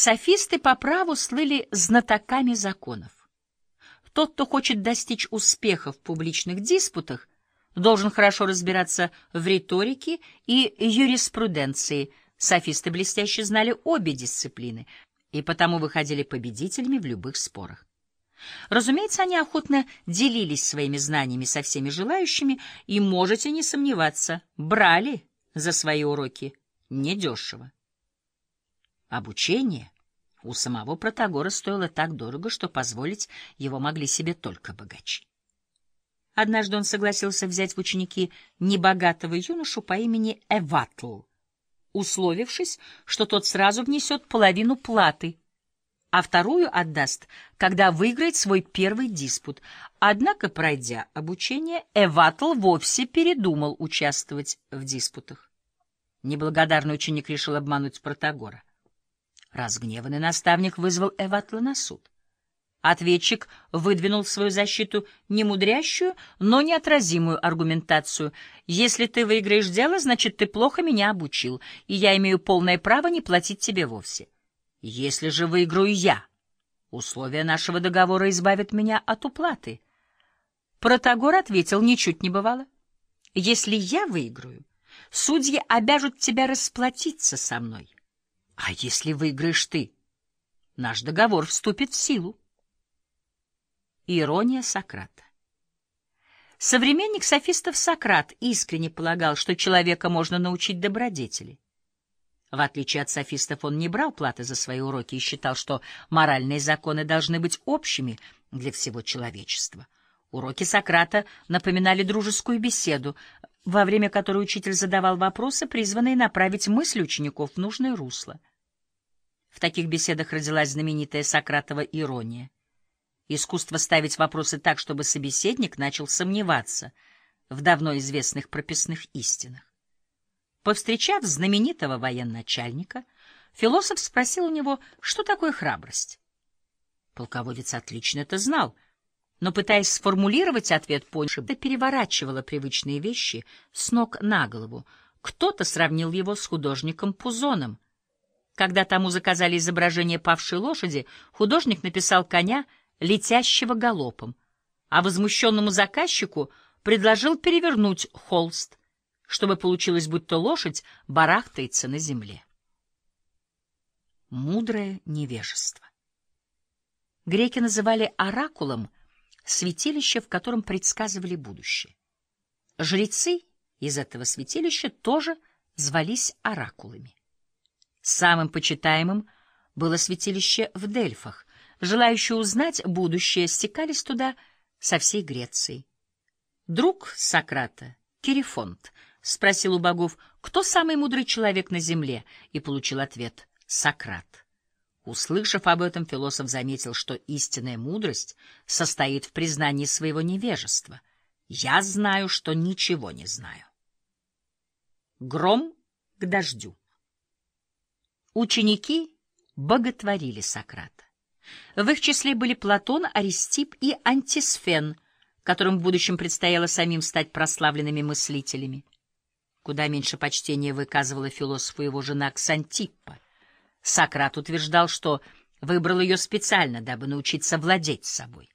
Софисты по праву слыли знатоками законов. Тот, кто хочет достичь успеха в публичных диспутах, должен хорошо разбираться в риторике и юриспруденции. Софисты блестяще знали обе дисциплины и потому выходили победителями в любых спорах. Разумеется, они охотно делились своими знаниями со всеми желающими, и, можете не сомневаться, брали за свои уроки недешево. Обучение у самого Протагора стоило так дорого, что позволить его могли себе только богачи. Однажды он согласился взять в ученики небогатого юношу по имени Эватл, условившись, что тот сразу внесет половину платы, а вторую отдаст, когда выиграет свой первый диспут. Однако, пройдя обучение, Эватл вовсе передумал участвовать в диспутах. Неблагодарный ученик решил обмануть Протагора. Разгневанный наставник вызвал Эватла на суд. Ответчик выдвинул в свою защиту немудрящую, но неотразимую аргументацию. «Если ты выиграешь дело, значит, ты плохо меня обучил, и я имею полное право не платить тебе вовсе. Если же выиграю я, условия нашего договора избавят меня от уплаты». Протагор ответил, ничуть не бывало. «Если я выиграю, судьи обяжут тебя расплатиться со мной. А если выиграешь ты, наш договор вступит в силу». Ирония Сократа. Современник софистов Сократ искренне полагал, что человека можно научить добродетели. В отличие от софистов, он не брал платы за свои уроки и считал, что моральные законы должны быть общими для всего человечества. Уроки Сократа напоминали дружескую беседу, во время которой учитель задавал вопросы, призванные направить мысль учеников в нужное русло. В таких беседах родилась знаменитая Сократова ирония. Искусство ставить вопросы так, чтобы собеседник начал сомневаться в давно известных прописных истинах. Повстречав знаменитого военачальника, философ спросил у него, что такое храбрость. Полководец отлично это знал, но, пытаясь сформулировать ответ, понял, что переворачивало привычные вещи с ног на голову. Кто-то сравнил его с художником Пузоном. Когда тому заказали изображение павшей лошади, художник написал коня — летящего галопом, а возмущенному заказчику предложил перевернуть холст, чтобы получилось, будто лошадь барахтается на земле. Мудрое невежество. Греки называли оракулом святилище, в котором предсказывали будущее. Жрецы из этого святилища тоже звались оракулами. Самым почитаемым было святилище в Дельфах, Желающие узнать будущее стекались туда со всей Греции. Друг Сократа, Кирифонт, спросил у богов, кто самый мудрый человек на земле, и получил ответ — Сократ. Услышав об этом, философ заметил, что истинная мудрость состоит в признании своего невежества. «Я знаю, что ничего не знаю». Гром к дождю. Ученики боготворили Сократа. В их числе были Платон, Аристип и Антисфен, которым в будущем предстояло самим стать прославленными мыслителями. Куда меньше почтения выказывала философу его жена Ксантиппа. Сократ утверждал, что выбрал ее специально, дабы научиться владеть собой.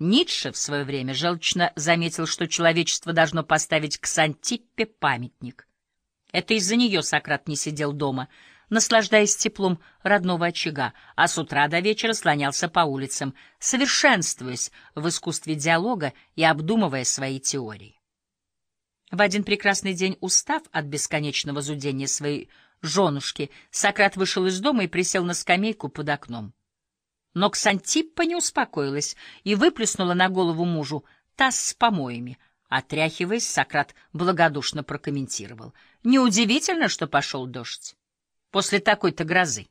Ницше в свое время желчно заметил, что человечество должно поставить Ксантиппе памятник. Это из-за нее Сократ не сидел дома — наслаждаясь теплом родного очага, а с утра до вечера слонялся по улицам, совершенствуясь в искусстве диалога и обдумывая свои теории. В один прекрасный день, устав от бесконечного зудения своей женушки, Сократ вышел из дома и присел на скамейку под окном. Но Ксантиппа не успокоилась и выплеснула на голову мужу таз с помоями. Отряхиваясь, Сократ благодушно прокомментировал. Неудивительно, что пошел дождь после такой-то грозы.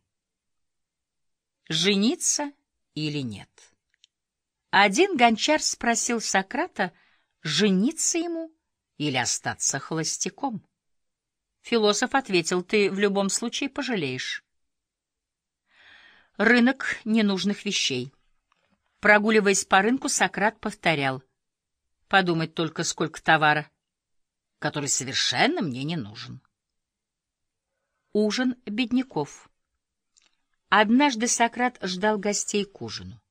Жениться или нет? Один гончар спросил Сократа, жениться ему или остаться холостяком. Философ ответил, ты в любом случае пожалеешь. Рынок ненужных вещей. Прогуливаясь по рынку, Сократ повторял. Подумать только, сколько товара, который совершенно мне не нужен. Ужин бедняков. Однажды Сократ ждал гостей к ужину.